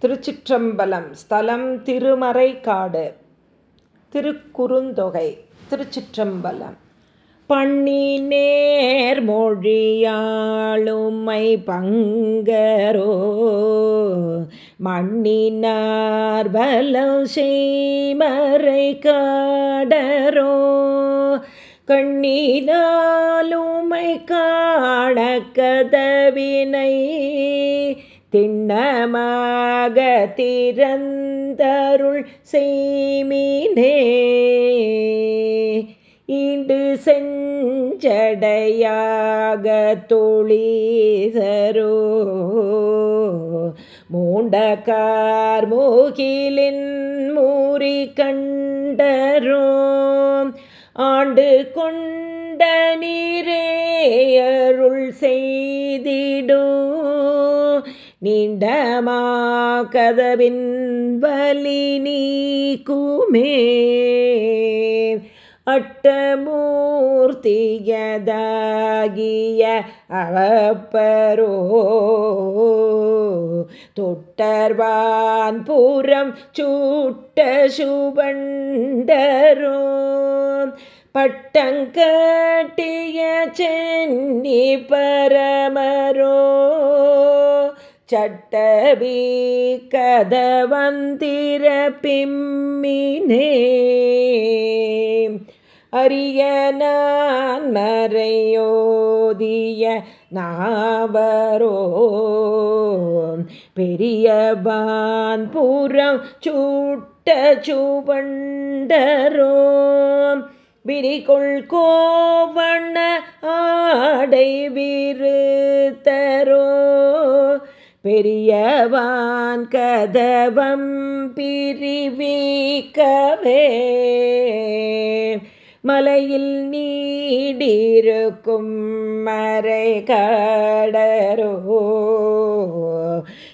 திருச்சிற்றம்பலம் ஸ்தலம் திருமறைக்காடு. திருக்குறுந்தொகை திருச்சிற்றம்பலம். பண்ணி நேர்மொழியாளுமை பங்கரோ மண்ணினார் பலம் செய்மறை காடரோ. கண்ணினாலுமை காண கதவினை திண்ணமாக திறந்தருள் செய்மினே. ஈண்டு செஞ்சடையாக தொழிசரோ மூண்டக்கார் மூகிலின் மூறி கண்டரோ. ஆண்டு கொண்ட நீரே அருள் செய்திடும். நீண்டமா கதவின் வலி நீக்குமே. அட்டமூர்த்தியதாகிய அவப்பரோ. தொட்டர்வான் புறம் சூட்ட சுபண்டரோ பட்டங்கட்டிய சென்னி பரமரோ. சட்டபி கதவந்திர பிம்மினே அரிய நான் மறையோதிய நாவரோ. பெரியபான் புறம் சூட்ட சுவண்டரோ. விரிகொள் கோவண ஆடை விருத்த பெரியவான் கதவம் பிரிவிக்கவே. மலையில் நீடிருக்கும் மறை கடரோ.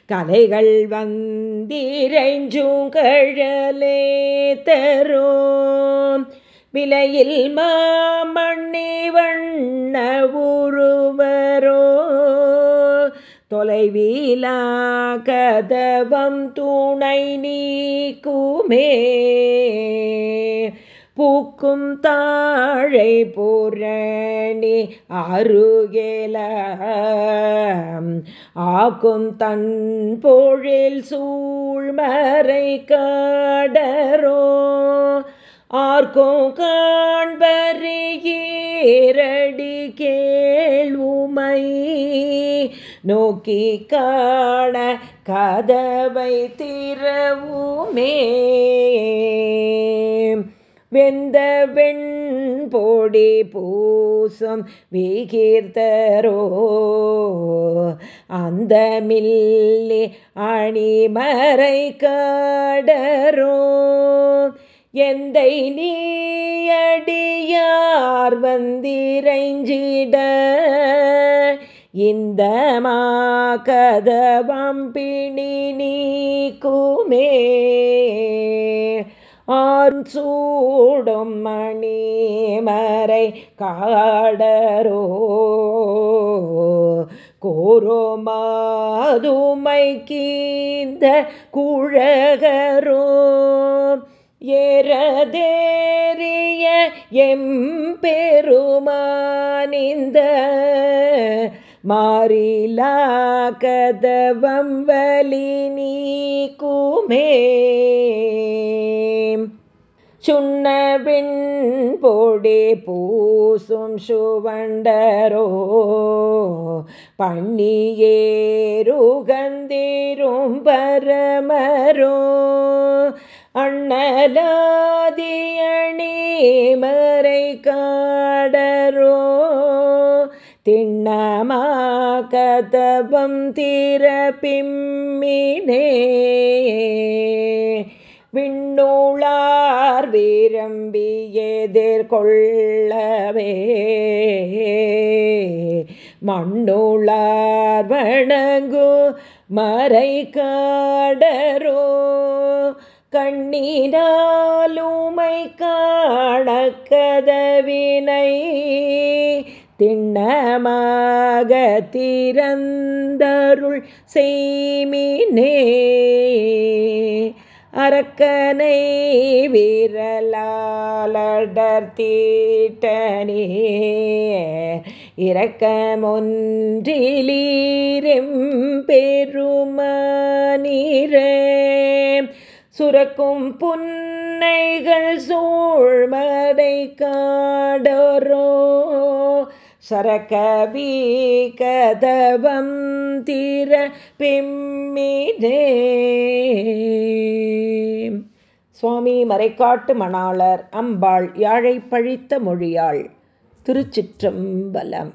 கலைகள் வந்திரைஞ்சும் கழலே தரோ. விலையில் மாமண்ணி வண்ண உருவரோ தொலைவீலா கதவம் துணை நீக்குமே. பூக்கும் தாழை பூரணி அருகேல ஆக்கும் தன் பொழில் சூழ்மறை காடரோ ஆர்க்கும் காண்பறியீரடி கேள்வுமை. நோக்கி காண கதவை திறவுமே. வெந்த வெண் பொடி பூசும் விகீர்த்தரோ. அந்த மில்லி அணிமறை காடரோ எந்தை நீயடியார் வந்திரைஞ்சிட இந்த மா கதவம் பிணி நீக்குமே ஆண் சூடும் மணி மறை காடரோ கோரோ மாதுமை கீந்த குழகரோ. ஏறதேறிய எம்பெருமானிந்த மாறிலா கதவம் வலி நீக்குமே. சுண்ணவின் பொடி பூசும் சுவண்டரோ பண்ணியேருகந்திரும் பரமரோ. அண்ணலாதியணி மறை காடரோ திண்ணமா கதபம் திறப்பிம்மினே. விண்ணூளார் விரும்பி எதிர்கொள்ளவே மண்ணுளார் வணங்கு மறை காடரோ. கண்ணீராலுமை காண கதவினை திண்ணமாக திறந்தருள் செய்மினே. அரக்கனை விரலாலடர்த்தீட்டனே இரக்கமொன்றிலீரெம் பெருமானிரே சுரக்கும் புன்னைகள் சூழ்மடை காடரோ. சரகவி கதவம் தீர பிம்மிதே. சுவாமி மறைக்காட்டு மணாளர் அம்பாள் யாழை பழித்த மொழியாள் திருச்சிற்றம்பலம்.